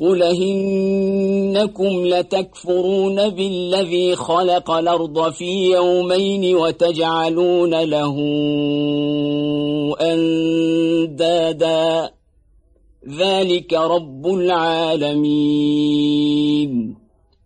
قل إنكم لتكفرون بالذي خلق الأرض في يومين وتجعلون له أندادا ذلك رب العالمين